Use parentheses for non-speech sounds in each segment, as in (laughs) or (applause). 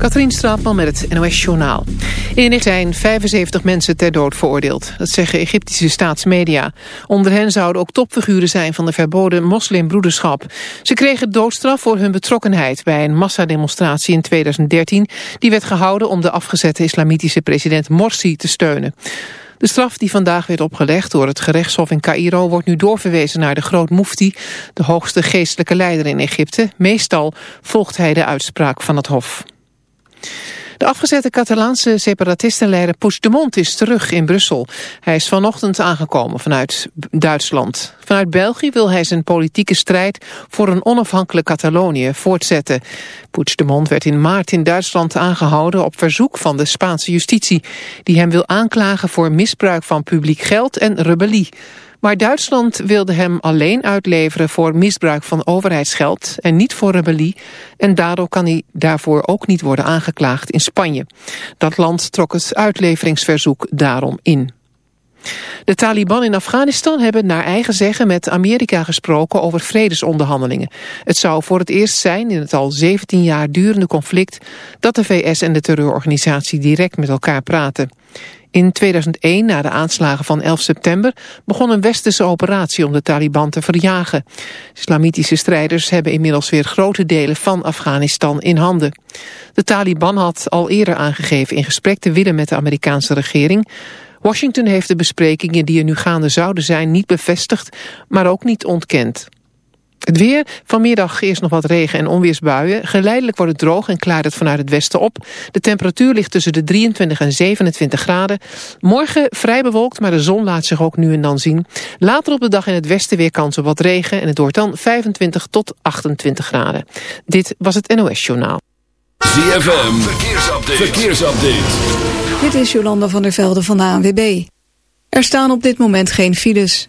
Katrien Straatman met het NOS Journaal. In het zijn 75 mensen ter dood veroordeeld. Dat zeggen Egyptische staatsmedia. Onder hen zouden ook topfiguren zijn van de verboden moslimbroederschap. Ze kregen doodstraf voor hun betrokkenheid bij een massademonstratie in 2013. Die werd gehouden om de afgezette islamitische president Morsi te steunen. De straf die vandaag werd opgelegd door het gerechtshof in Cairo... wordt nu doorverwezen naar de groot mufti, de hoogste geestelijke leider in Egypte. Meestal volgt hij de uitspraak van het hof. De afgezette Catalaanse separatistenleider Puigdemont is terug in Brussel. Hij is vanochtend aangekomen vanuit Duitsland. Vanuit België wil hij zijn politieke strijd voor een onafhankelijk Catalonië voortzetten. Puigdemont werd in maart in Duitsland aangehouden op verzoek van de Spaanse justitie... die hem wil aanklagen voor misbruik van publiek geld en rebellie. Maar Duitsland wilde hem alleen uitleveren voor misbruik van overheidsgeld en niet voor rebellie. En daardoor kan hij daarvoor ook niet worden aangeklaagd in Spanje. Dat land trok het uitleveringsverzoek daarom in. De Taliban in Afghanistan hebben naar eigen zeggen met Amerika gesproken over vredesonderhandelingen. Het zou voor het eerst zijn in het al 17 jaar durende conflict dat de VS en de terreurorganisatie direct met elkaar praten. In 2001, na de aanslagen van 11 september, begon een westerse operatie om de Taliban te verjagen. Islamitische strijders hebben inmiddels weer grote delen van Afghanistan in handen. De Taliban had al eerder aangegeven in gesprek te willen met de Amerikaanse regering. Washington heeft de besprekingen die er nu gaande zouden zijn niet bevestigd, maar ook niet ontkend. Het weer, vanmiddag eerst nog wat regen- en onweersbuien. Geleidelijk wordt het droog en klaart het vanuit het westen op. De temperatuur ligt tussen de 23 en 27 graden. Morgen vrij bewolkt, maar de zon laat zich ook nu en dan zien. Later op de dag in het westen weer kans op wat regen... en het wordt dan 25 tot 28 graden. Dit was het NOS Journaal. ZFM, verkeersupdate. verkeersupdate. Dit is Jolanda van der Velde van de ANWB. Er staan op dit moment geen files.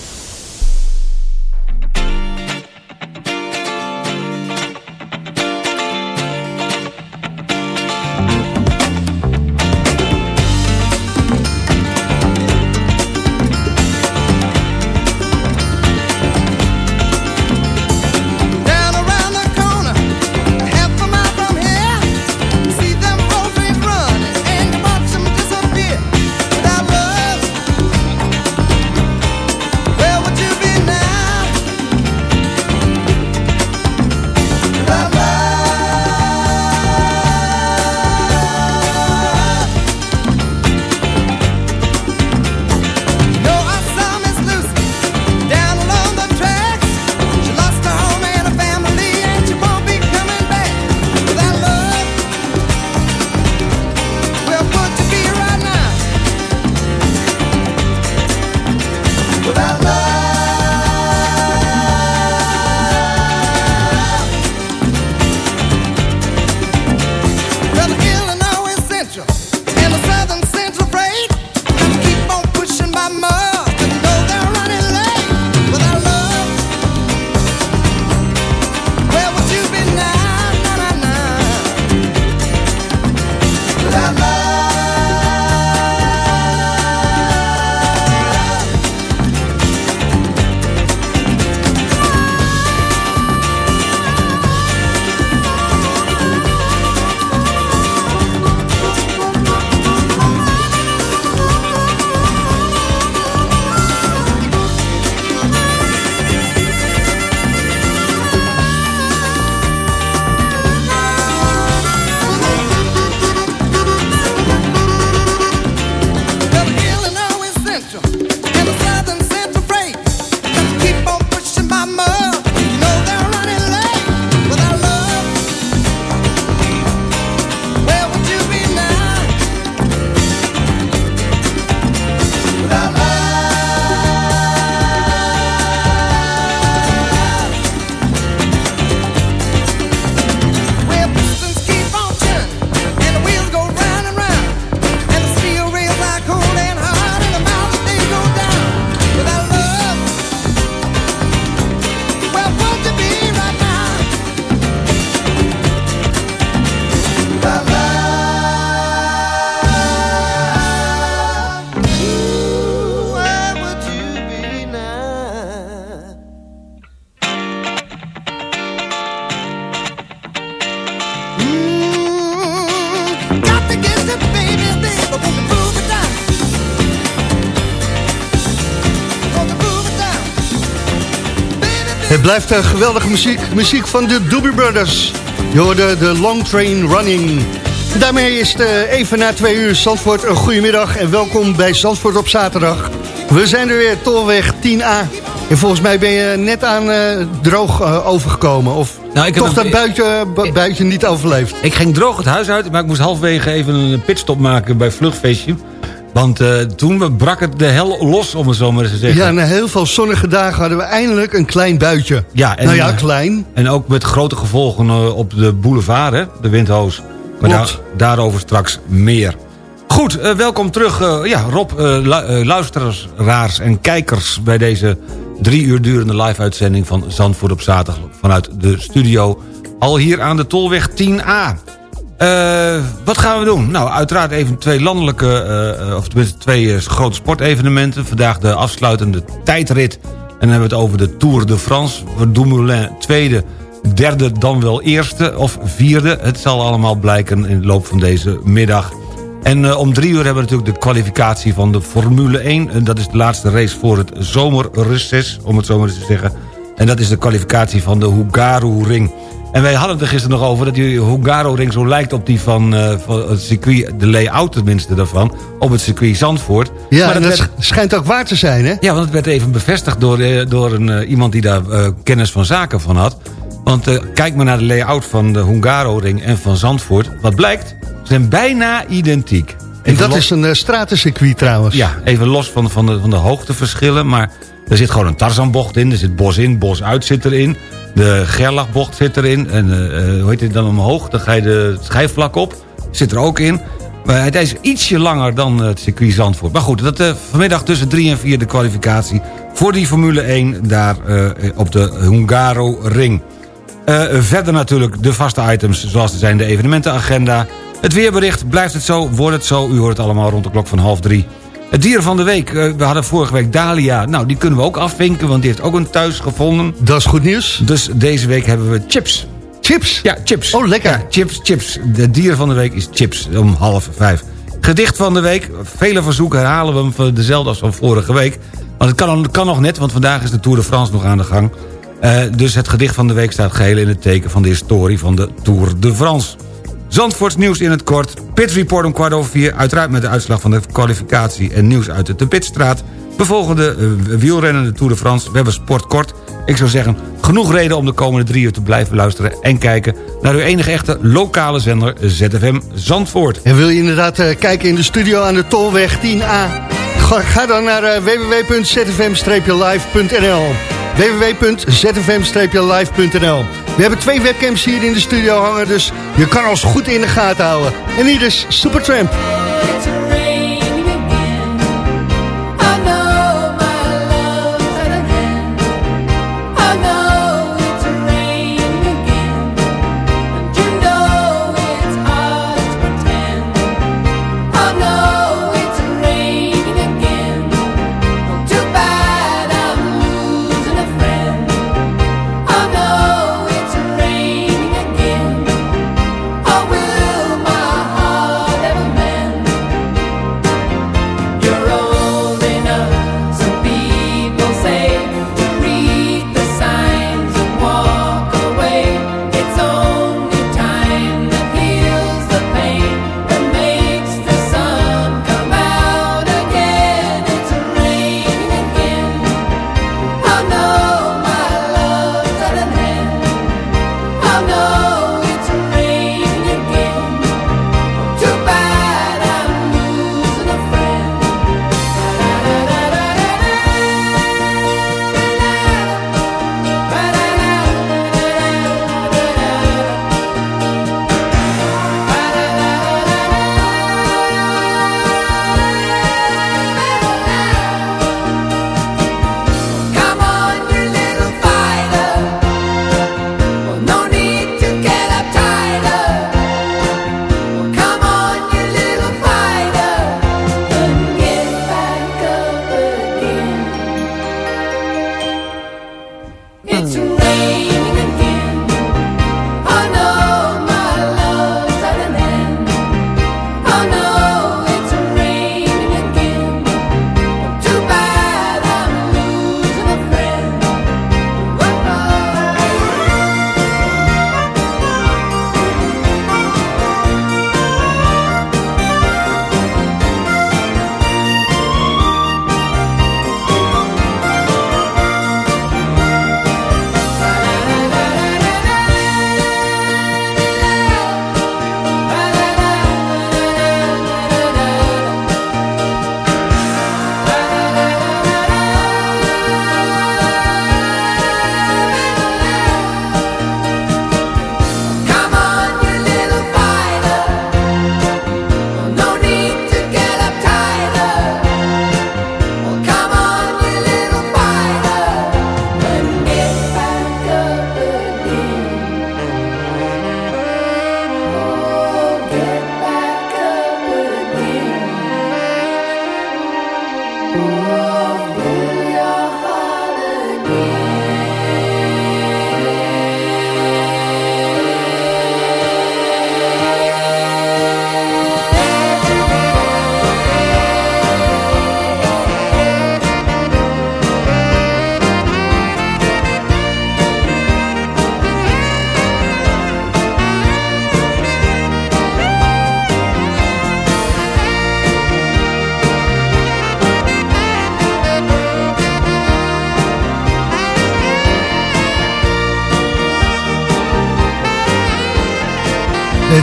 Blijft uh, geweldige muziek. Muziek van de Doobie Brothers. Je hoorde de Long Train Running. Daarmee is het uh, even na twee uur Zandvoort een goedemiddag en welkom bij Zandvoort op zaterdag. We zijn er weer, Tolweg 10A. En volgens mij ben je net aan uh, droog uh, overgekomen. Of nou, ik toch dat buitje, buitje niet overleefd? Ik ging droog het huis uit, maar ik moest halverwege even een pitstop maken bij Vluchtfeestje. Want uh, toen brak het de hel los, om het zo maar eens te zeggen. Ja, na heel veel zonnige dagen hadden we eindelijk een klein buitje. Ja, en, nou ja, klein. En ook met grote gevolgen uh, op de boulevard, hè, de windhoos. Maar daar, daarover straks meer. Goed, uh, welkom terug. ja, Rob, lu luisteraars en kijkers... bij deze drie uur durende live-uitzending van Zandvoort op zaterdag... vanuit de studio, al hier aan de Tolweg 10A. Uh, wat gaan we doen? Nou, uiteraard even twee landelijke, uh, of tenminste twee grote sportevenementen. Vandaag de afsluitende tijdrit. En dan hebben we het over de Tour de France. Dumoulin tweede, derde, dan wel eerste of vierde. Het zal allemaal blijken in de loop van deze middag. En om drie uur hebben we natuurlijk de kwalificatie van de Formule 1. En dat is de laatste race voor het zomerreces, om het zo maar eens te zeggen. En dat is de kwalificatie van de Hungaroring. En wij hadden het er gisteren nog over dat die Hungaro-ring zo lijkt op die van, uh, van, het circuit, de layout tenminste daarvan, op het circuit Zandvoort. Ja, maar dat, werd, schijnt ook waar te zijn, hè? Ja, want het werd even bevestigd door, uh, door een, uh, iemand die daar kennis van zaken van had. Want kijk maar naar de layout van de Hungaro-ring en van Zandvoort. Wat blijkt, ze zijn bijna identiek. En dat is een stratencircuit trouwens. Ja, even los van, van, de, van de hoogteverschillen, maar er zit gewoon een Tarzanbocht in, er zit bos in, bos uit zit erin. De Gerlachbocht zit erin. En uh, hoe heet het dan omhoog? Dan ga je de schijfvlak op. Zit er ook in. Maar het is ietsje langer dan het circuit Zandvoort. Maar goed, dat, uh, vanmiddag tussen 3 en 4 de kwalificatie... voor die Formule 1 daar op de Hungaro Ring. verder natuurlijk de vaste items zoals zijn de evenementenagenda. Het weerbericht, blijft het zo, wordt het zo. U hoort het allemaal rond de klok van half drie. Het dier van de week. Eh, we hadden vorige week Dalia. Nou, die kunnen we ook afvinken, want die heeft ook een thuis gevonden. Dat is goed nieuws. Dus deze week hebben we chips. Chips? Ja, chips. Oh, lekker. Ja, chips, chips. De dier van de week is chips, om half vijf. Gedicht van de week. Vele verzoeken herhalen we hem dezelfde als van vorige week. Want het kan, kan nog net, want vandaag is de Tour de France nog aan de gang. Uh, dus het gedicht van de week staat geheel in het teken van de historie van de Tour de France. Zandvoorts nieuws in het kort. Pit Report om kwart over vier. Uiteraard met de uitslag van de kwalificatie en nieuws uit de Pitstraat. We de uh, wielrennen, de Tour de France. We hebben sport kort. Ik zou zeggen, genoeg reden om de komende drie uur te blijven luisteren... en kijken naar uw enige echte lokale zender ZFM Zandvoort. En wil je inderdaad uh, kijken in de studio aan de Tolweg 10A? Ga, dan naar uh, www.zfm-live.nl www.zfm-live.nl We hebben twee webcams hier in de studio hangen, dus je kan ons goed in de gaten houden. En hier is Supertramp.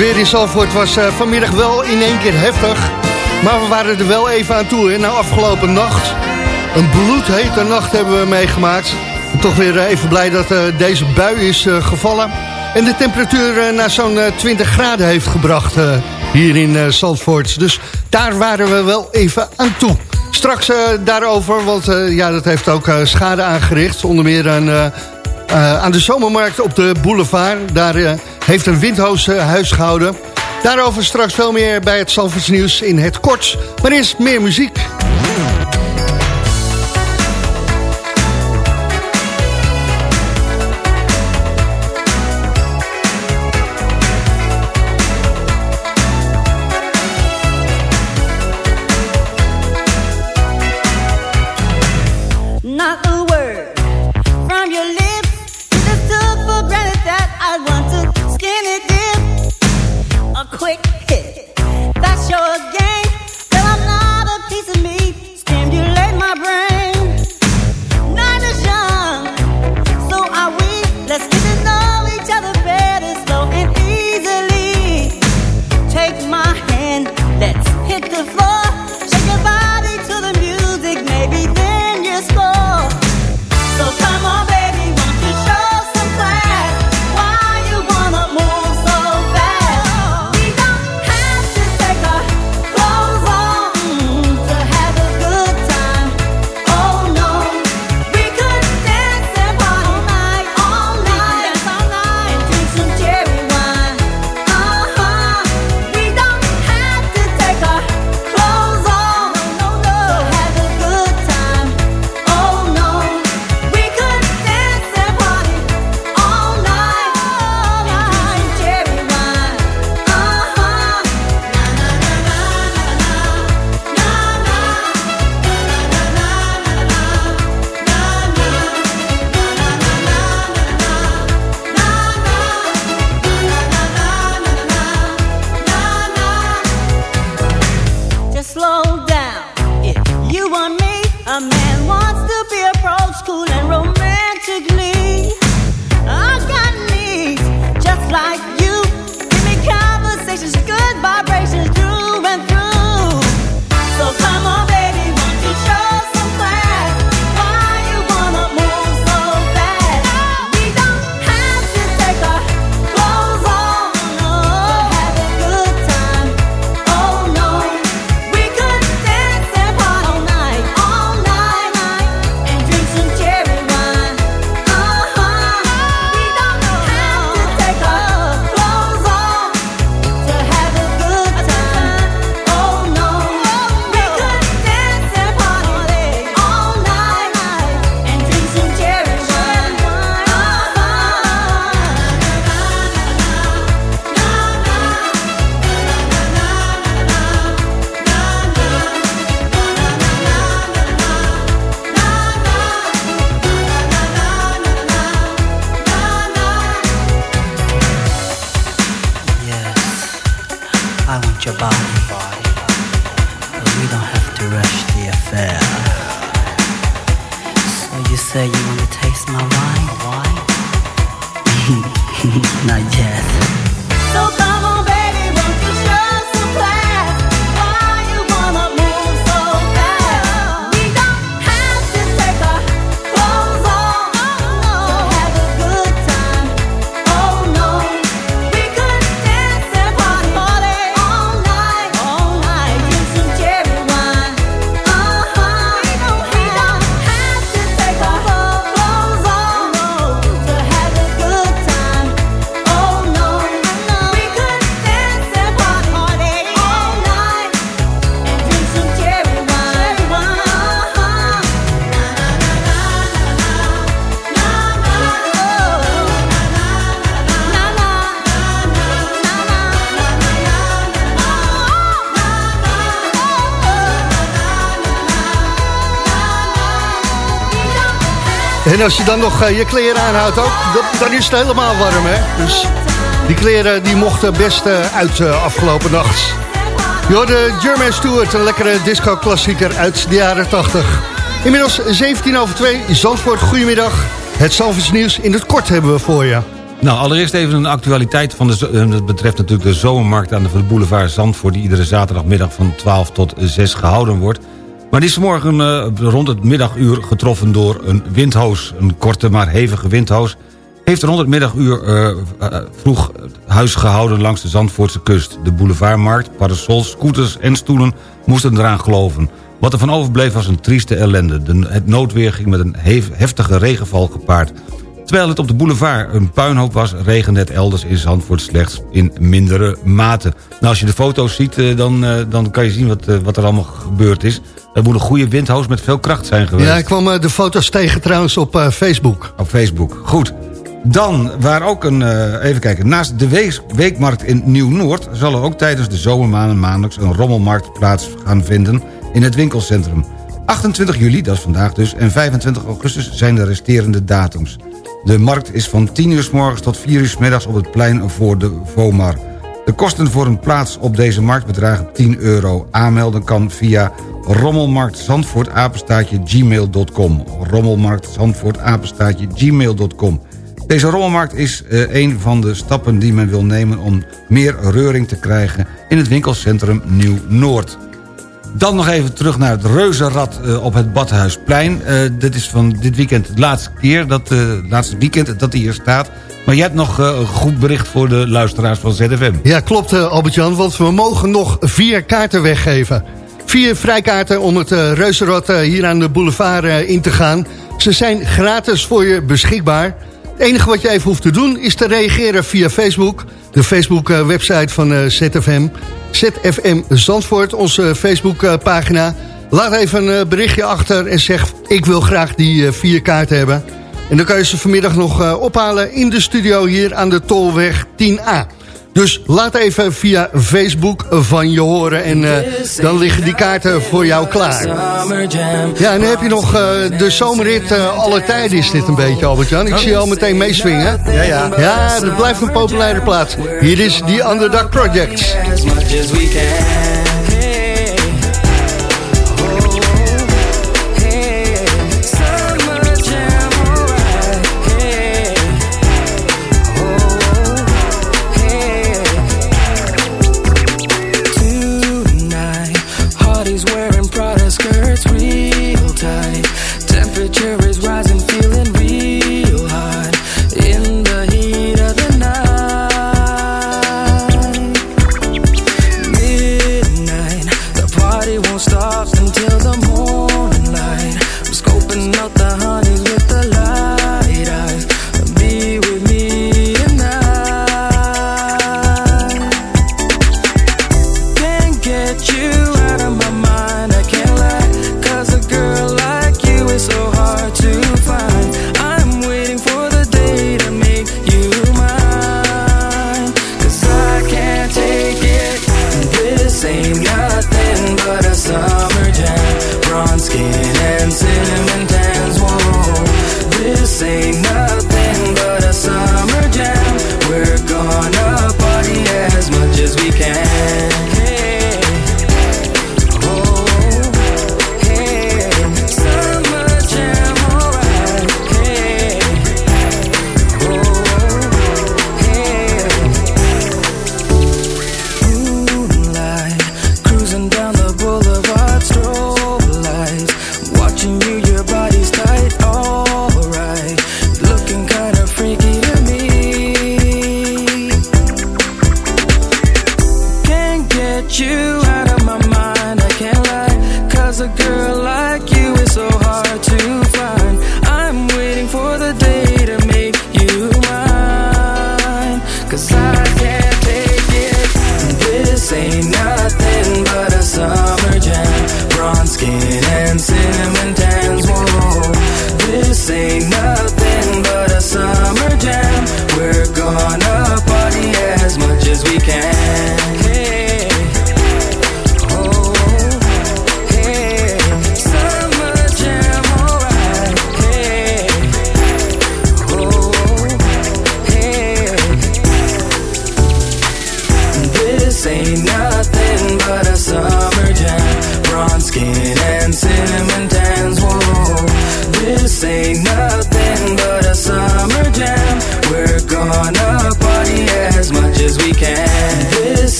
weer in Zalvoort was eh, vanmiddag wel in één keer heftig. Maar we waren er wel even aan toe. Hè. Nou, afgelopen nacht, een bloedhete nacht hebben we meegemaakt. Toch weer eh, even blij dat eh, deze bui is gevallen. En de temperatuur naar zo'n 20 graden heeft gebracht hier in Zandvoort. Dus daar waren we wel even aan toe. Straks daarover, want ja, dat heeft ook schade aangericht. Onder meer aan, aan de zomermarkt op de boulevard. Daar heeft een windhoos eh, huis gehouden. Daarover straks veel meer bij het Zalvoorts nieuws in het kort. Maar eerst meer MUZIEK En als je dan nog eh, je kleren aanhoudt ook, dan is het helemaal warm, hè? Dus die kleren die mochten best eh, uit eh, afgelopen nacht. Jo, de German Stewart, een lekkere disco-klassieker uit de jaren 80. Inmiddels 17 over 2, Zandvoort, goedemiddag. Het Zandvoorts nieuws in het kort hebben we voor je. Nou, allereerst even een actualiteit. Van de, dat betreft natuurlijk de zomermarkt aan de boulevard Zandvoort... die iedere zaterdagmiddag van 12 tot 6 gehouden wordt... Maar die is vanmorgen eh, rond het middaguur getroffen door een windhoos. Een korte maar hevige windhoos heeft rond het middaguur eh, eh, vroeg huis gehouden langs de Zandvoortse kust. De boulevardmarkt, parasols, scooters en stoelen moesten eraan geloven. Wat er van overbleef was een trieste ellende. De, het noodweer ging met een hef- heftige regenval gepaard. Terwijl het op de boulevard een puinhoop was... regende het elders in Zandvoort slechts in mindere mate. Nou, als je de foto's ziet, dan, dan kan je zien wat, wat er allemaal gebeurd is. Er moet een goede windhoos met veel kracht zijn geweest. Ja, ik kwam eh, de foto's tegen trouwens op eh, Facebook. Op Facebook, goed. Dan, waar ook een, eh, even kijken, naast de weekmarkt in Nieuw-Noord... zal er ook tijdens de zomermaanden maandelijks een rommelmarkt plaats gaan vinden in het winkelcentrum. 28 juli, dat is vandaag dus, en 25 augustus zijn de resterende datums. De markt is van 10 uur s morgens tot 4 uur s middags op het plein voor de VOMAR. De kosten voor een plaats op deze markt bedragen 10 euro. Aanmelden kan via rommelmarktzandvoort apenstaatje gmail.com. Rommelmarktzandvoort apenstaatje gmail.com. Deze rommelmarkt is eh, een van de stappen die men wil nemen om meer reuring te krijgen in het winkelcentrum Nieuw-Noord. Dan nog even terug naar het reuzenrad eh, op het Badhuisplein. Eh, dit is van dit weekend het laatste keer, dat, het laatste weekend dat hij hier staat. Maar jij hebt nog een goed bericht voor de luisteraars van ZFM. Ja, klopt Albert-Jan, want we mogen nog vier kaarten weggeven. Vier vrijkaarten om het eh, reuzenrad eh, hier aan de boulevard eh, in te gaan. Ze zijn gratis voor je beschikbaar. Het enige wat je even hoeft te doen is te reageren via Facebook. De Facebook-website van ZFM. ZFM Zandvoort, onze Facebook-pagina. Laat even een berichtje achter en zeg... ik wil graag die vier kaarten hebben. En dan kan je ze vanmiddag nog ophalen in de studio hier aan de Tolweg 10A. Dus laat even via Facebook van je horen en eh, dan liggen die kaarten voor jou klaar. Ja, en dan heb je nog eh, de zomerrit eh, alle tijden is dit een beetje, Albert-Jan. Ik zie je al meteen meeswingen. Ja, ja. Ja, dat blijft een populaire plaats. Hier is die Underdog Project.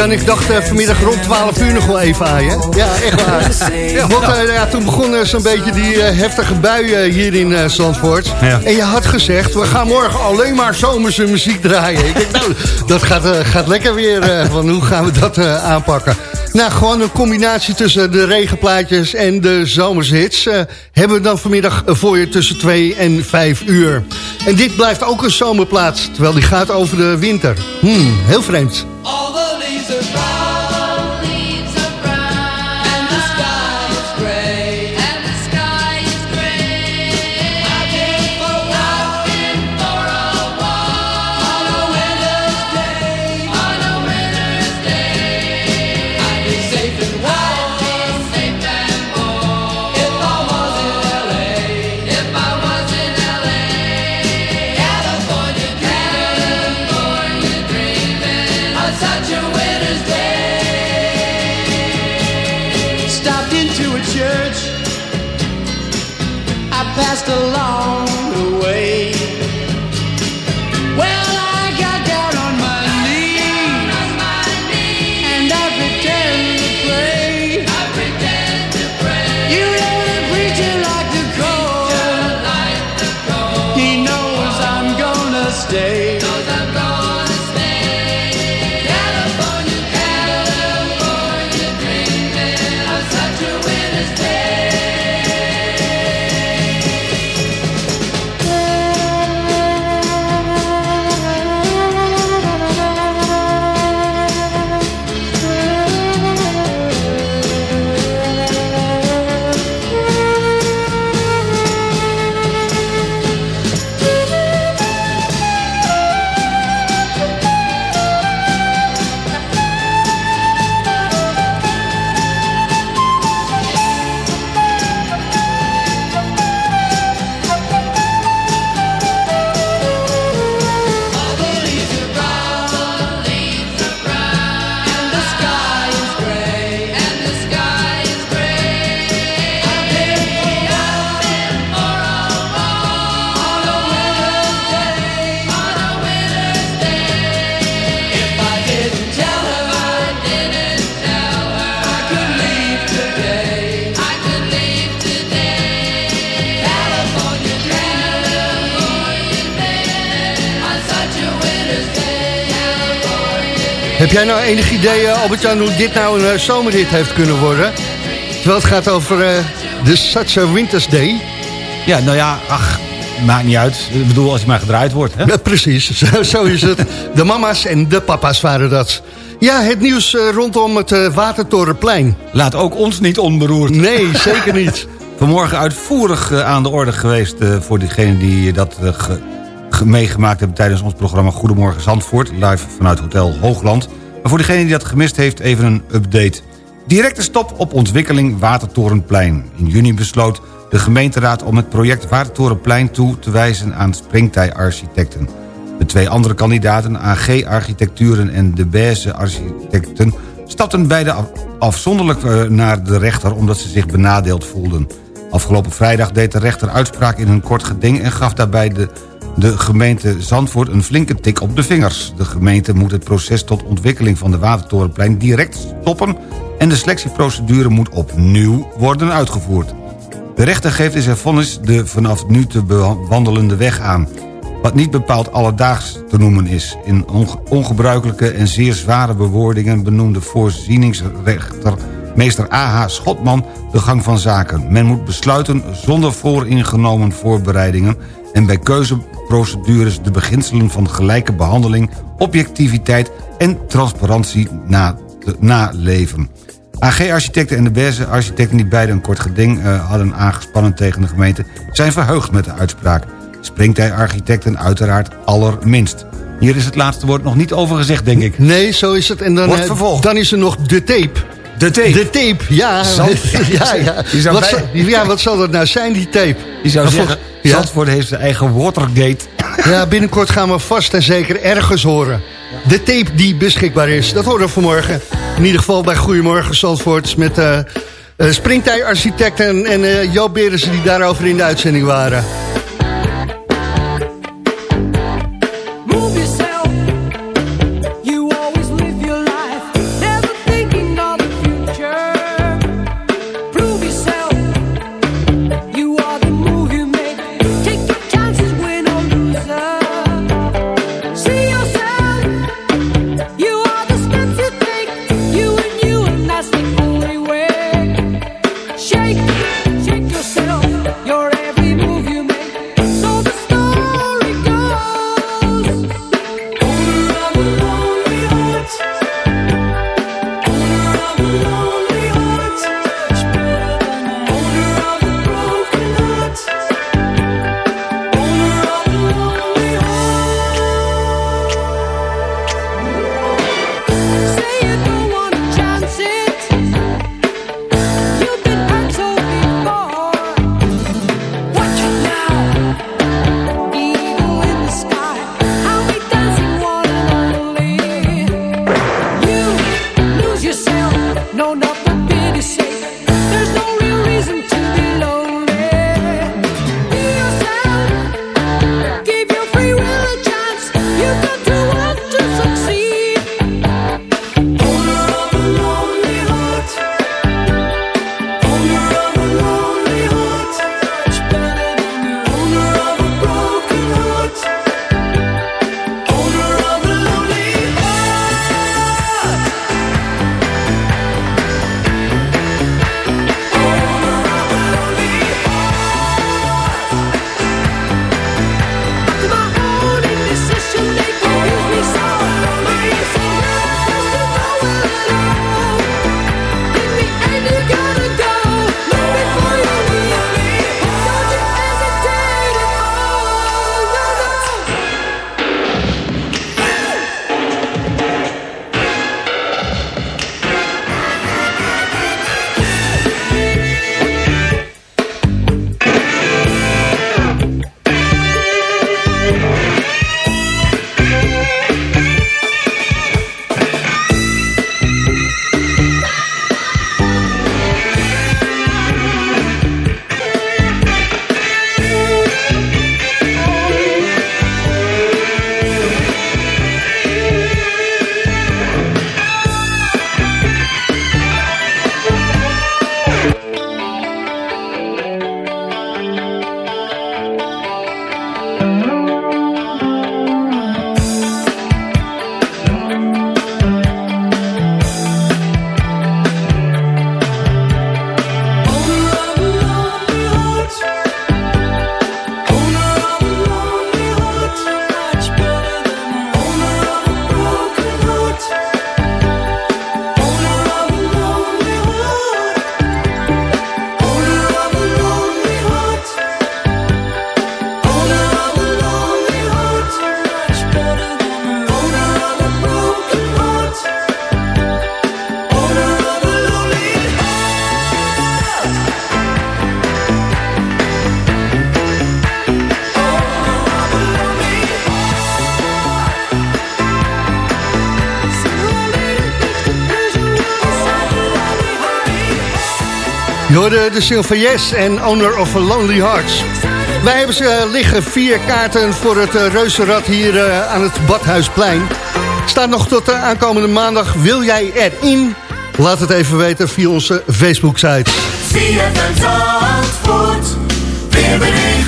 Albert-Jan, ik dacht eh, vanmiddag rond 12 uur nog wel even aan je. Ja, echt waar. Ja, want eh, ja, toen begonnen zo'n beetje die eh, heftige buien hier in eh, Zandvoort. Ja. En je had gezegd, we gaan morgen alleen maar zomerse muziek draaien. Ik denk, nou, dat gaat, eh, gaat lekker weer. eh, van hoe gaan we dat eh, aanpakken? Nou, gewoon een combinatie tussen de regenplaatjes en de zomershits... eh, hebben we dan vanmiddag voor je tussen 2 en 5 uur. En dit blijft ook een zomerplaats, terwijl die gaat over de winter. Hmm, heel vreemd. day. Idee, eh, Albert-Jan, hoe dit nou een eh, zomerhit heeft kunnen worden? Terwijl het gaat over eh, de Such a Winter's Day. Ja, nou ja, ach, maakt niet uit. Ik bedoel, als hij maar gedraaid wordt. Hè? Ja, precies, (laughs) zo, zo is het. De mama's en de papa's waren dat. Ja, het nieuws rondom het Watertorenplein. Laat ook ons niet onberoerd. Nee, zeker niet. (laughs) Vanmorgen uitvoerig aan de orde geweest... voor diegenen die dat ge- ge- meegemaakt hebben... tijdens ons programma Goedemorgen Zandvoort... live vanuit Hotel Hoogland. Voor diegene die dat gemist heeft, even een update. Directe stop op ontwikkeling Watertorenplein. In juni besloot de gemeenteraad om het project Watertorenplein toe te wijzen aan Springtij Architecten. De twee andere kandidaten, AG Architecturen en De Beze Architecten... stapten beide af- afzonderlijk eh, naar de rechter omdat ze zich benadeeld voelden. Afgelopen vrijdag deed de rechter uitspraak in een kort geding... en gaf daarbij de, de gemeente Zandvoort een flinke tik op de vingers. De gemeente moet het proces tot ontwikkeling van de Watertorenplein direct stoppen... en de selectieprocedure moet opnieuw worden uitgevoerd. De rechter geeft in zijn vonnis de vanaf nu te bewandelende weg aan. Wat niet bepaald alledaags te noemen is. In onge- ongebruikelijke en zeer zware bewoordingen benoemde voorzieningsrechter meester A.H. Schotman de gang van zaken. Men moet besluiten zonder vooringenomen voorbereidingen... en bij keuzeprocedures de beginselen van gelijke behandeling... objectiviteit en transparantie na te- naleven. AG-architecten en de Beze architecten die beide een kort geding eh, hadden aangespannen tegen de gemeente... zijn verheugd met de uitspraak. Springtij-architecten uiteraard allerminst. Hier is het laatste woord nog niet over gezegd, denk ik. Nee, zo is het. En dan, Wordt eh, vervolgd. dan is er nog de tape. De tape. De tape, ja. (laughs) Ja, ja. (laughs) Zou Wat, bij- ja, wat zal dat nou zijn, die tape? Je zou zeggen, ja. Zandvoort heeft zijn eigen Watergate. Ja, binnenkort gaan we vast en zeker ergens horen. De tape die beschikbaar is, dat horen we vanmorgen. In ieder geval bij Goedemorgen Zandvoort met eh eh, Springtij-architecten en eh Joop Berensen die daarover in de uitzending waren. De single van Yes en Owner of Lonely Hearts. Wij hebben ze eh, liggen, vier kaarten voor het uh, reuzenrad hier uh, aan het Badhuisplein. Staat nog tot uh, aankomende maandag. Wil jij erin? Laat het even weten via onze Facebook-site.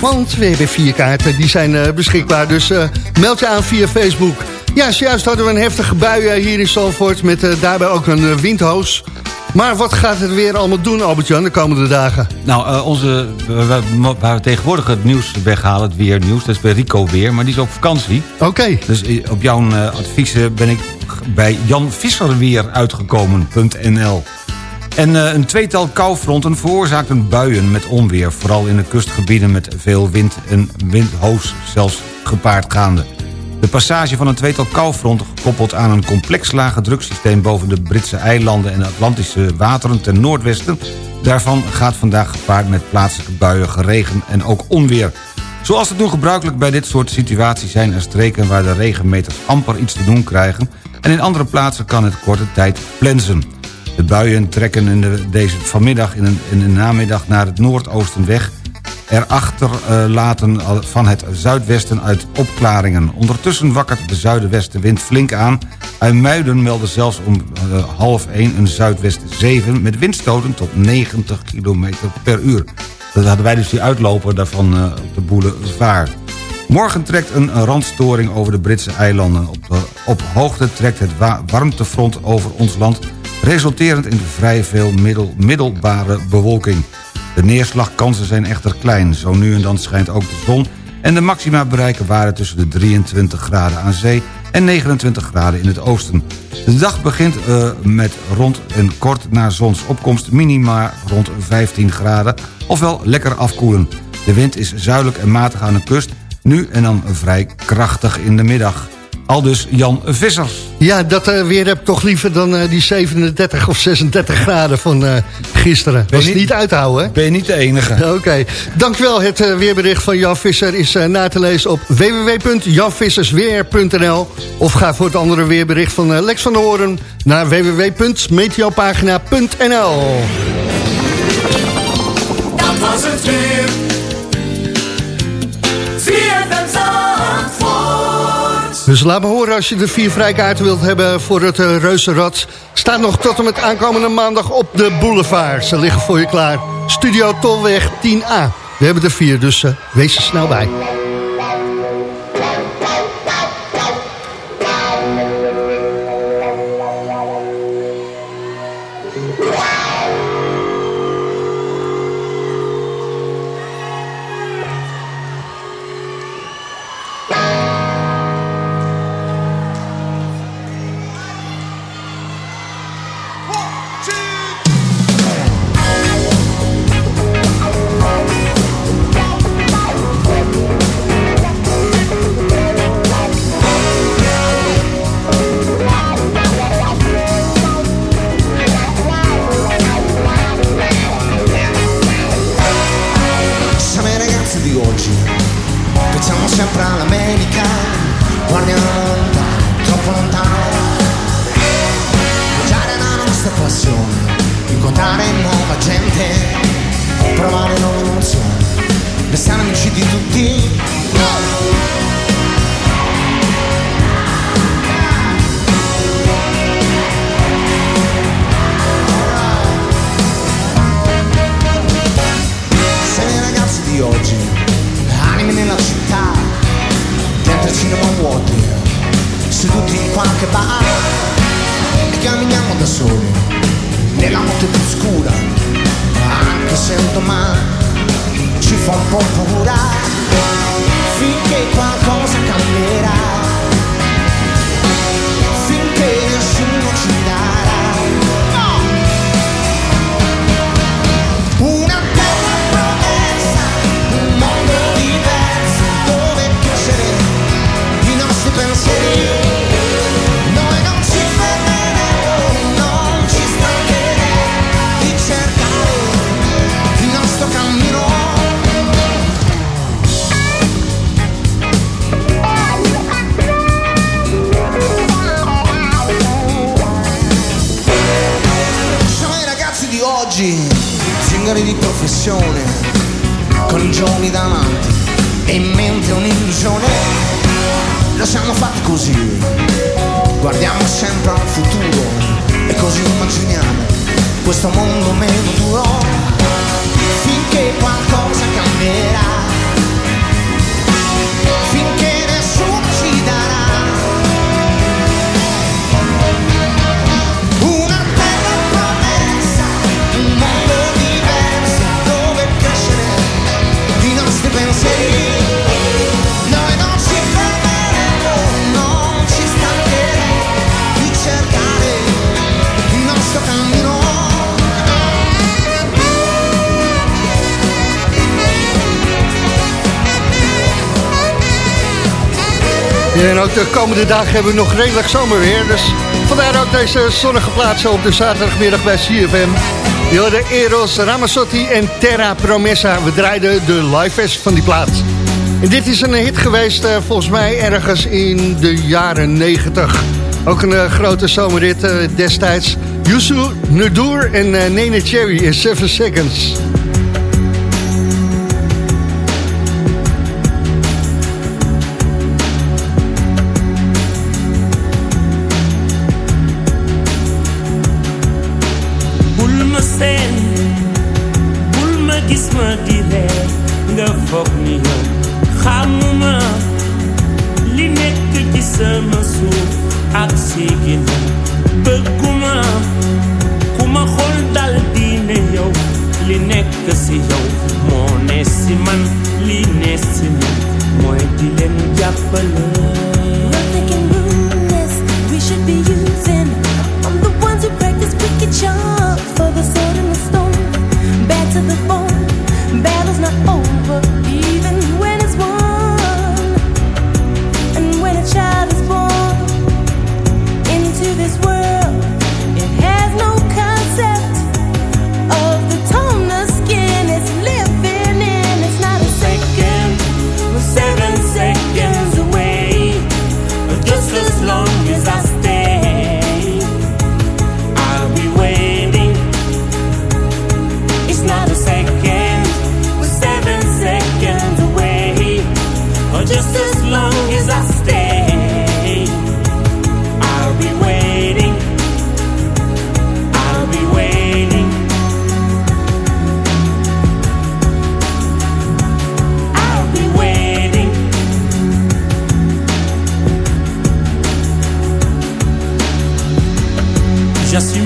Want we hebben vier kaarten, die zijn beschikbaar. Dus meld je aan via Facebook. Ja, zojuist hadden we een heftige bui hier in Zalvoort... met daarbij ook een windhoos. Maar wat gaat het weer allemaal doen, Albert-Jan, de komende dagen? Nou, onze, waar we tegenwoordig het nieuws weghalen, het weernieuws... dat is bij Rico weer, maar die is op vakantie. Oké. Okay. Dus op jouw advies ben ik bij Jan Visser weer uitgekomen.nl. En uh, een tweetal koufronten veroorzaakten buien met onweer... vooral in de kustgebieden met veel wind en windhoos zelfs gepaard gaande. De passage van een tweetal koufronten gekoppeld aan een complex lage druksysteem... boven de Britse eilanden en Atlantische wateren ten noordwesten... daarvan gaat vandaag gepaard met plaatselijke buien, geregen en ook onweer. Zoals het nu gebruikelijk bij dit soort situaties zijn er streken... waar de regenmeters amper iets te doen krijgen... en in andere plaatsen kan het korte tijd plensen. De buien trekken in de, deze vanmiddag in, in de namiddag naar het noordoosten weg. Erachter uh, laten van het zuidwesten uit opklaringen. Ondertussen wakkert de zuidwestenwind flink aan. Muiden melden zelfs om uh, half 1 een zuidwest 7... met windstoten tot 90 km per uur. Dat hadden wij dus die uitloper daarvan op de boulevard. Morgen trekt een randstoring over de Britse eilanden. Op, op hoogte trekt het warmtefront over ons land resulterend in vrij veel middel, middelbare bewolking. De neerslagkansen zijn echter klein. Zo nu en dan schijnt ook de zon... en de maxima bereiken waren tussen de 23 graden aan zee... en 29 graden in het oosten. De dag begint uh, met rond en kort na zonsopkomst... minima rond 15 graden, ofwel lekker afkoelen. De wind is zuidelijk en matig aan de kust... nu en dan vrij krachtig in de middag. Al dus Jan Vissers. Ja, dat uh, weer heb ik toch liever dan uh, die 37 of 36 graden van uh, gisteren. Ben Was niet, niet uit te houden, hè? Ben je niet de enige. (laughs) Oké. Okay. Dankjewel. Het weerbericht van Jan Visser is na te lezen op www.janvissersweer.nl of ga voor het andere weerbericht van Lex van der Hoorn naar www.meteopagina.nl Dat was het weer. Dus laat me horen als je de vier vrijkaarten wilt hebben voor het uh, Reuzenrad. Staat nog tot en met aankomende maandag op de boulevard. Ze liggen voor je klaar. Studio Tolweg 10A. We hebben er vier, dus uh, wees er snel bij. Votare nuova gente, provare nuove emozioni, restare amici di tutti. Oggi si giovani davanti e in mente un'illusione. Lo siamo fatti così, guardiamo sempre al futuro e così immaginiamo questo mondo meno duro finché qualcosa cambierà. En ook de komende dagen hebben we nog redelijk zomerweer. Dus vandaar ook deze zonnige plaatsen op de zaterdagmiddag bij CFM. Hoorde Eros Ramazzotti en Terra Promessa. We draaiden de live versie van die plaat. En dit is een hit geweest eh, volgens mij ergens in de jaren 90. Ook een eh, grote zomerrit eh, destijds. Yusu Nudur en Nene Cherry in 7 Seconds.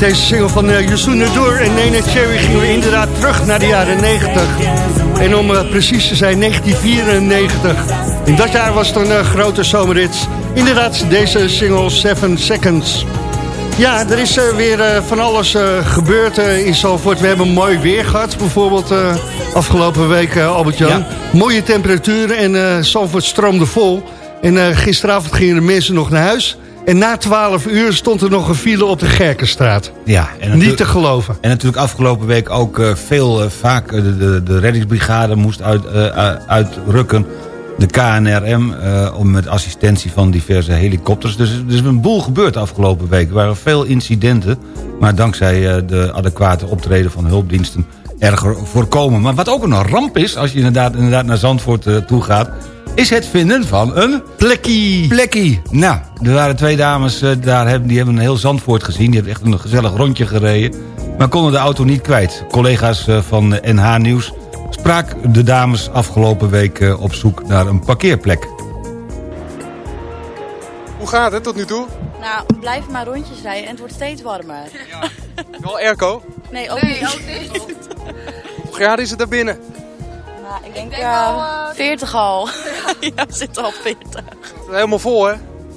met deze single van uh, Yusun Door en Nene Cherry gingen we inderdaad terug naar de jaren 90. En om uh, precies te zijn 1994. In dat jaar was het een uh, grote zomerrit. Inderdaad, deze single 7 Seconds. Ja, er is weer van alles gebeurd in Zalvoort. We hebben mooi weer gehad, bijvoorbeeld afgelopen week, Albert-Jan. Ja. Mooie temperaturen en Zalvoort stroomde vol. En gisteravond gingen de mensen nog naar huis. En na 12 uur stond er nog een file op de Gerkenstraat. Ja, en Niet te geloven. En natuurlijk afgelopen week ook veel, vaak de, de, de reddingsbrigade moest uit, uitrukken de KNRM uh, om met assistentie van diverse helikopters. Dus er is een boel gebeurd de afgelopen week. Er waren veel incidenten, maar dankzij uh, de adequate optreden van hulpdiensten erger voorkomen. Maar wat ook een ramp is, als je inderdaad, inderdaad naar Zandvoort toe gaat... is het vinden van een plekkie. plekkie. Nou, er waren twee dames, daar hebben, die hebben een heel Zandvoort gezien. Die hebben echt een gezellig rondje gereden. Maar konden de auto niet kwijt. Collega's van NH Nieuws sprak de dames afgelopen week uh, op zoek naar een parkeerplek. Hoe gaat het tot nu toe? Nou, we blijven maar rondjes rijden en het wordt steeds warmer. Ja. Wel airco? Nee, ook nee, niet. Ook niet. Graden is het daar binnen? Nou, ik denk, ik denk uh, al, uh, 40 al. (laughs) (laughs) ja, we zitten al 40. Helemaal vol, hè?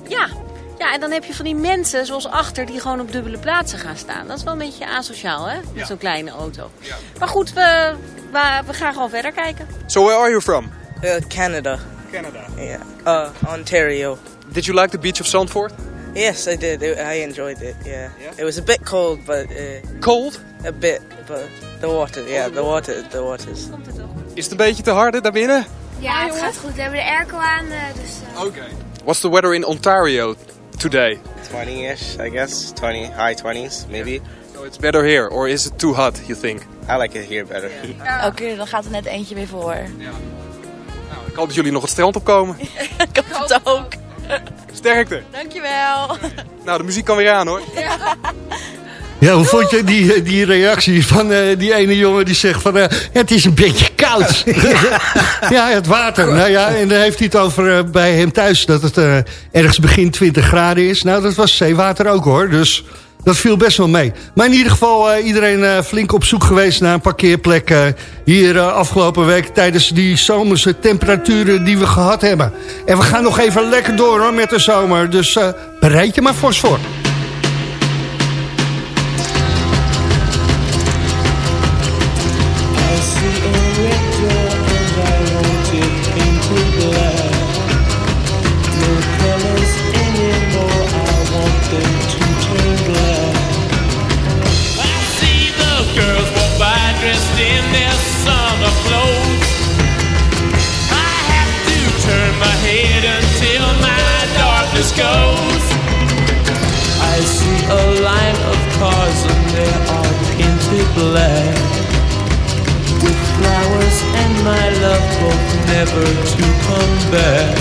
Ja. Ja, en dan heb je van die mensen zoals achter die gewoon op dubbele plaatsen gaan staan. Dat is wel een beetje asociaal, hè? Met ja. zo'n kleine auto. Ja. Maar goed, we, we, we, gaan gewoon verder kijken. So where are you from? Uh, Canada. Canada. Yeah. Uh, Ontario. Did you like the beach of Zandvoort? Yes, I did. I enjoyed it. Yeah. yeah? It was a bit cold, but uh, cold? A bit, but the water. Yeah, the water. The waters. Is het een beetje te harde daar binnen? Ja, het gaat goed. We hebben de airco aan, dus. Oké. Okay. What's the weather in Ontario today? 20-ish, I guess. 20, high 20s, maybe. So it's better here, or is it too hot, you think? I like it here better. Oké, (laughs) okay, dan gaat er net eentje weer voor. Ja. Nou, ik hoop dat jullie nog het strand opkomen. (laughs) ik hoop het ook. Sterkte. Dankjewel. Nou, de muziek kan weer aan hoor. Ja. Ja, hoe vond je die, die reactie van uh, die ene jongen die zegt van... Uh, het is een beetje koud. (laughs) (laughs) ja, het water. Nou ja, en dan heeft hij het over uh, bij hem thuis dat het ergens begin 20 graden is. Nou, dat was zeewater ook hoor, dus dat viel best wel mee. Maar in ieder geval iedereen flink op zoek geweest naar een parkeerplek... hier afgelopen week tijdens die zomerse temperaturen die we gehad hebben. En we gaan nog even lekker door hoor, met de zomer, dus bereid je maar fors voor. A line of cars and they are painted black. With flowers and my love both never to come back.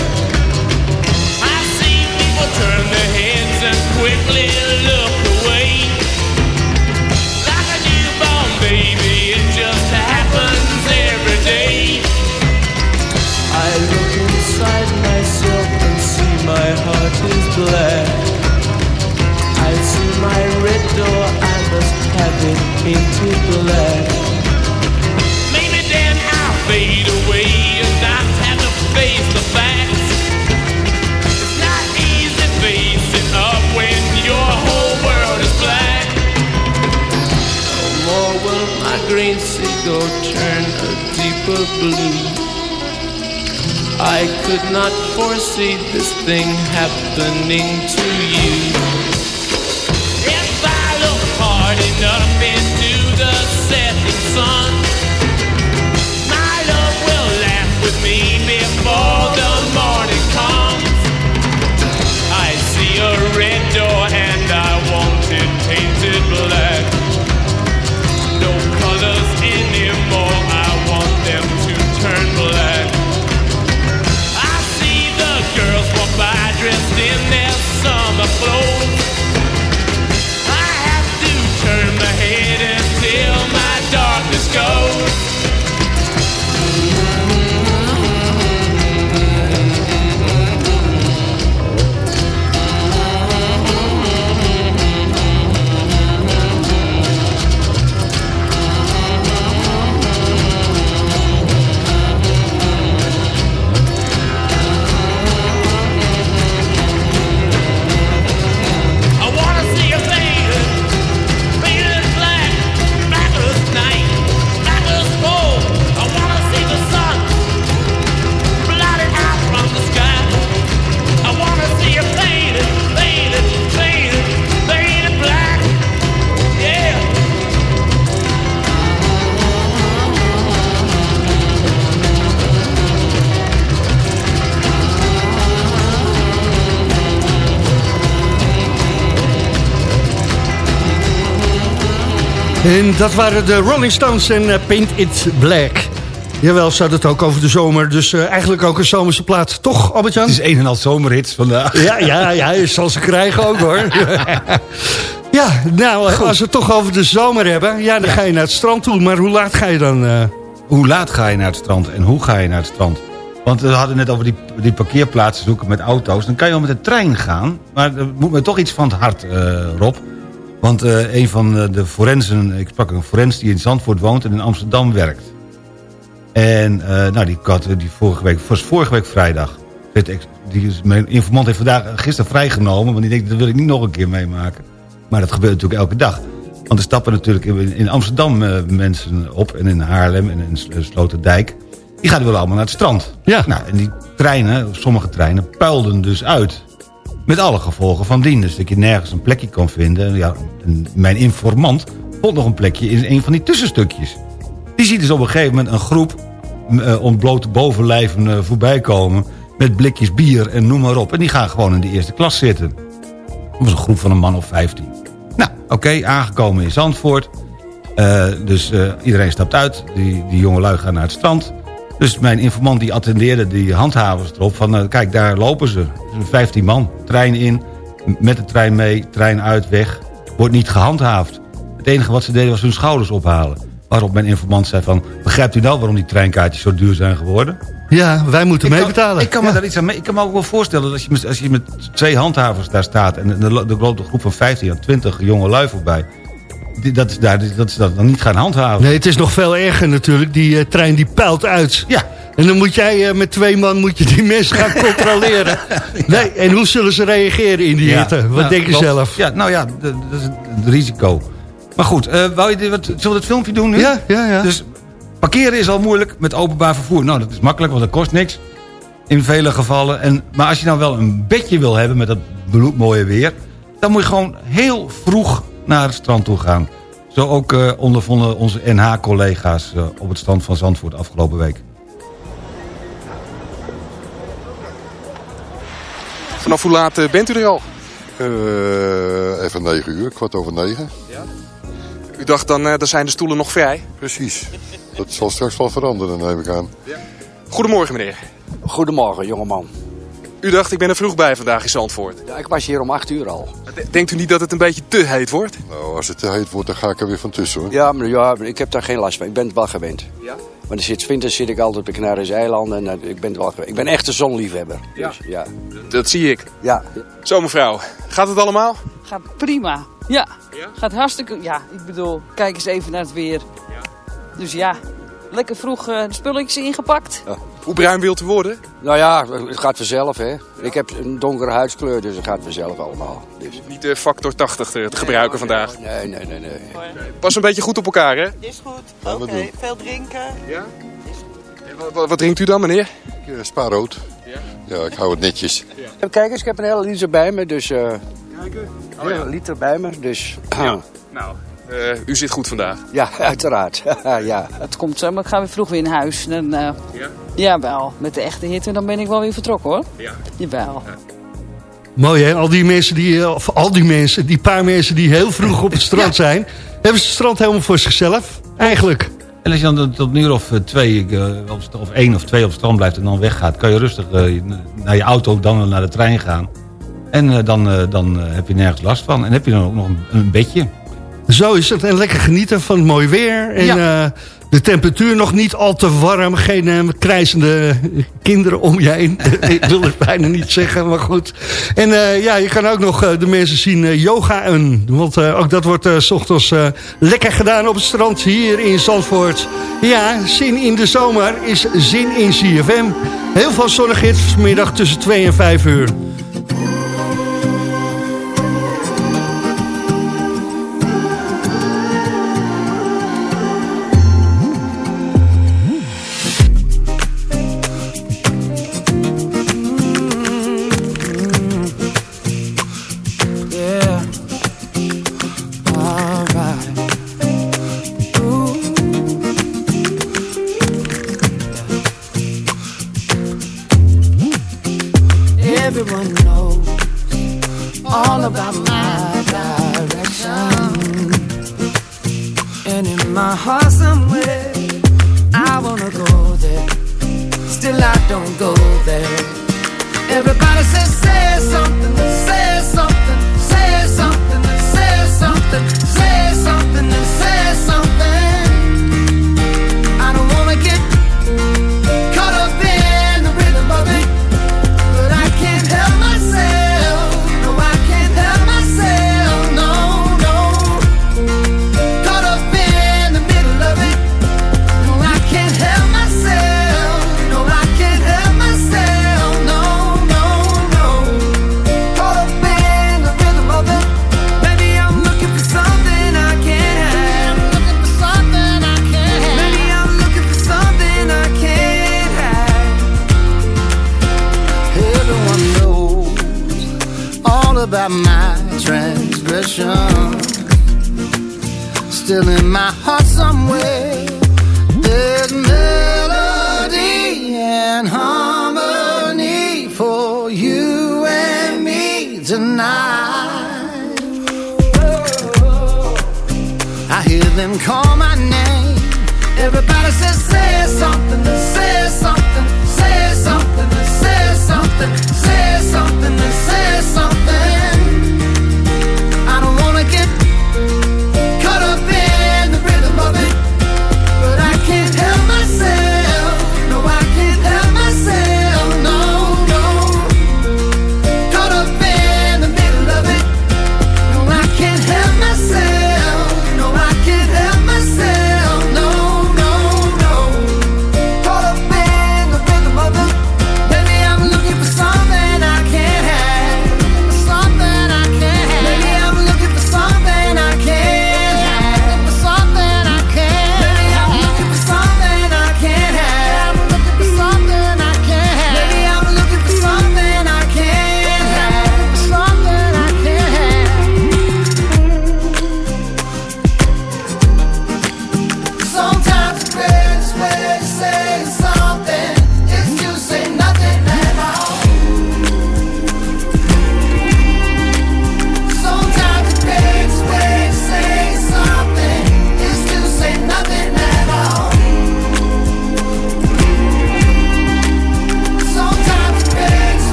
I see people turn their heads and quickly look away. Like a newborn baby, it just happens every day. I look inside myself and see my heart is black. Door, I must have it painted black. Maybe then I'll fade away and not have to face the facts. It's not easy facing up when your whole world is black. No more will my green seagull turn a deeper blue. I could not foresee this thing happening to you. Enough En dat waren de Rolling Stones en eh, Paint It Black. Jawel, ze hadden het ook over de zomer. Dus eh, eigenlijk ook een zomerse plaat. Toch, Albert-Jan? Het is een en al zomerhits vandaag. Ja, ja, ja, je zal ze krijgen ook hoor. (laughs) ja, nou, als we het toch over de zomer hebben... Ja, dan ga je naar het strand toe. Maar hoe laat ga je dan? eh? Hoe laat ga je naar het strand en hoe ga je naar het strand? Want we hadden net over die, die parkeerplaatsen zoeken met auto's. Dan kan je wel met de trein gaan. Maar er moet me toch iets van het hart, eh, Rob. Want eh, een van eh, de forensen... Ik sprak een forens die in Zandvoort woont en in Amsterdam werkt. En eh, nou, die had die vorige week, was vorige week vrijdag. Die, is- mijn informant heeft vandaag gisteren vrijgenomen. Want die denkt, dat wil ik niet nog een keer meemaken. Maar dat gebeurt natuurlijk elke dag. Want er stappen natuurlijk in, in Amsterdam mensen op. En in Haarlem en in Sloterdijk. Die gaan willen allemaal naar het strand. Ja. Nou, en die treinen, sommige treinen, puilden dus uit. Met alle gevolgen van dien. Dus dat je nergens een plekje kan vinden. En Ja, mijn informant vond nog een plekje in een van die tussenstukjes. Die ziet dus op een gegeven moment een groep m, eh, ontblote bovenlijven eh, voorbij komen... met blikjes bier en noem maar op. En die gaan gewoon in de eerste klas zitten. Dat was een groep van een man of 15. Nou, oké, aangekomen in Zandvoort. Eh, dus iedereen stapt uit. Die, die jongelui gaan naar het strand. Dus mijn informant die attendeerde die handhavers erop... van eh, kijk, daar lopen ze. 15 man, trein in, met de trein mee, trein uit, weg. Wordt niet gehandhaafd. Het enige wat ze deden was hun schouders ophalen. Waarop mijn informant zei van... begrijpt u nou waarom die treinkaartjes zo duur zijn geworden? Ja, wij moeten Ik mee kan- betalen. Ik kan, me daar iets aan mee, ik kan me ook wel voorstellen dat als je, met- als je met twee handhavers daar staat... en er er loopt een groep van 15 à 20 jonge lui voorbij... Dat, is daar, dat ze dat dan niet gaan handhaven. Nee, het is nog veel erger natuurlijk. Die eh, trein die pijlt uit. Ja. En dan moet jij eh, met twee man moet je die (laughs) mensen gaan controleren. (laughs) Nee, en hoe zullen ze reageren in die Ja. hitte? Wat Nou, denk je zelf? Ja, nou ja, dat is het risico. Maar goed, eh, wou je dit, wat, zullen we het filmpje doen nu? Ja, ja, ja. Dus parkeren is al moeilijk met openbaar vervoer. Nou, dat is makkelijk, want dat kost niks. In vele gevallen. En, maar als je nou wel een bedje wil hebben met dat bloedmooie weer... dan moet je gewoon heel vroeg naar het strand toe gaan. Zo ook eh, ondervonden onze NH-collega's eh, op het strand van Zandvoort afgelopen week. Vanaf hoe laat eh, bent u er al? Eh, even 9 uur, kwart over 9. U dacht dan, eh dan zijn de stoelen nog vrij. Precies. Dat zal straks wel veranderen, neem ik aan. Goedemorgen meneer. Goedemorgen, jongeman. U dacht, ik ben er vroeg bij vandaag in Zandvoort. Ja, ik was hier om 8 uur al. Denkt u niet dat het een beetje te heet wordt? Nou, als het te heet wordt, dan ga ik er weer van tussen hoor. Ja, maar, ja, ik heb daar geen last van. Ik ben het wel gewend. Ja? Maar er zit, winters zit ik altijd op de Canarische eilanden en eh, ik ben het wel gewend. Ik ben echt een zonliefhebber. Ja. Dus, ja. Dat zie ik. Ja. Zo mevrouw, gaat het allemaal? Gaat prima. Ja. Gaat hartstikke... Ja, ik bedoel, kijk eens even naar het weer. Dus ja, lekker vroeg eh, de spulletjes ingepakt. Hoe bruin wilt u worden? Nou ja, het gaat vanzelf hè. Ik heb een donkere huidskleur, dus het gaat vanzelf allemaal. Dus. Niet de factor 80 te, gebruiken vandaag. Nee, nee, nee, nee. Pas een beetje goed op elkaar, hè? Is goed. Doen. veel drinken. Ja? Wat, wat drinkt u dan, meneer? Ik, eh, spaarrood. Ja, ik hou het netjes. Kijk eens, ik heb een hele liter bij me, dus... eh een hele liter bij me, dus... (clears throat) Nou, eh, u zit goed vandaag. Ja, (laughs) uiteraard. (laughs) ja. Het komt zo, maar ik ga weer vroeg weer naar huis. Dan, eh Jawel, met de echte hitte dan ben ik wel weer vertrokken hoor. Ja. Jawel. Mooi hè, al die mensen die, eh, of al die mensen, die paar mensen die heel vroeg op het strand (laughs) zijn... hebben ze het strand helemaal voor zichzelf, eigenlijk. En als je dan tot een uur of eh, twee, eh, of één of twee op het strand blijft en dan weggaat... kan je rustig eh, naar je auto, dan naar de trein gaan. En eh, dan, eh, dan eh, heb je nergens last van. En heb je dan ook nog een, een bedje. Zo is het. En lekker genieten van het mooi weer. En Ja. eh, de temperatuur nog niet al te warm. Geen eh, krijzende kinderen om je heen. (laughs) Ik wil het bijna niet zeggen, maar goed. En eh, ja, je kan ook nog de mensen zien eh, yogaën. Want ook dat wordt s ochtends lekker gedaan op het strand hier in Zandvoort. Ja, zin in de zomer is zin in CFM. Heel veel zonnige hits vanmiddag tussen 2 en 5 uur. my heart somewhere. I wanna go there, still I don't go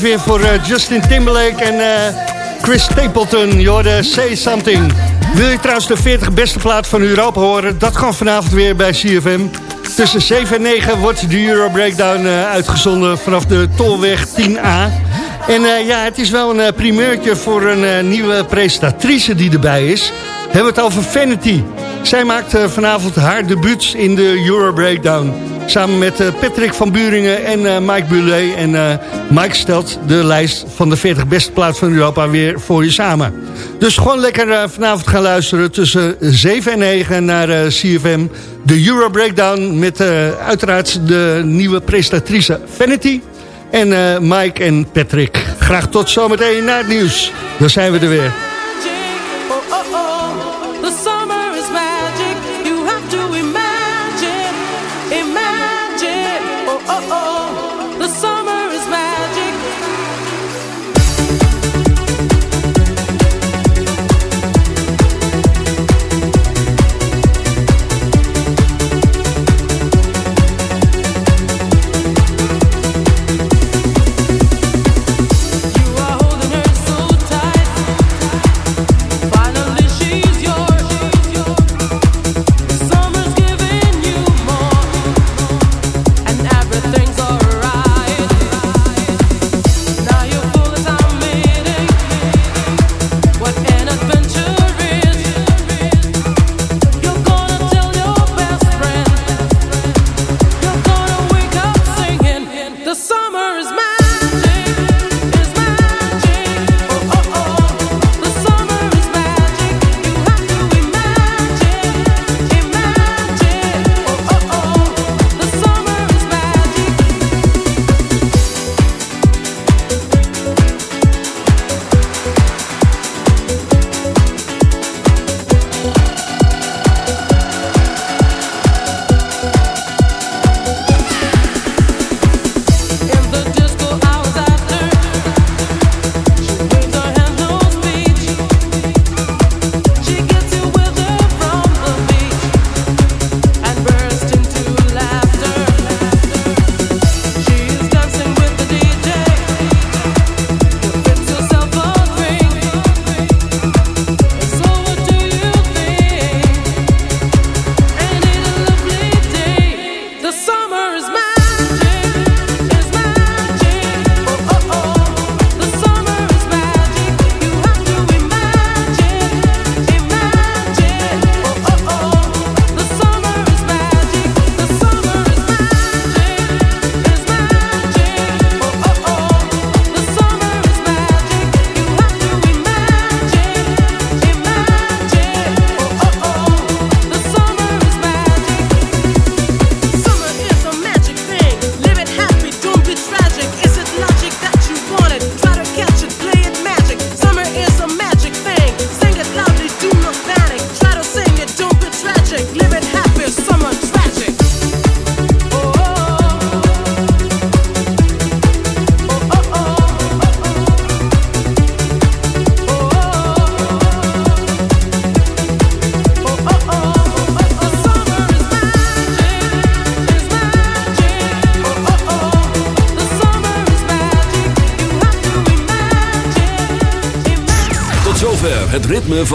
weer voor eh, Justin Timberlake en eh, Chris Stapleton. Jorden, say something. Wil je trouwens de 40 beste plaat van Europa horen? Dat kan vanavond weer bij CFM. Tussen 7 en 9 wordt de Euro Breakdown eh, uitgezonden vanaf de Tolweg 10A. En ja, het is wel een primeurtje voor een nieuwe presentatrice die erbij is. Hebben we het over Vanity. Zij maakt vanavond haar debuut in de Euro Breakdown. Samen met eh, Patrick van Buringen en eh, Mike Bulé. En eh, Mike stelt de lijst van de 40 beste plaats van Europa weer voor je samen. Dus gewoon lekker vanavond gaan luisteren tussen 7 en 9 naar CFM. De Euro Breakdown met uiteraard de nieuwe prestatrice Vanity. En Mike en Patrick. Graag tot zometeen na het nieuws. Dan zijn we er weer.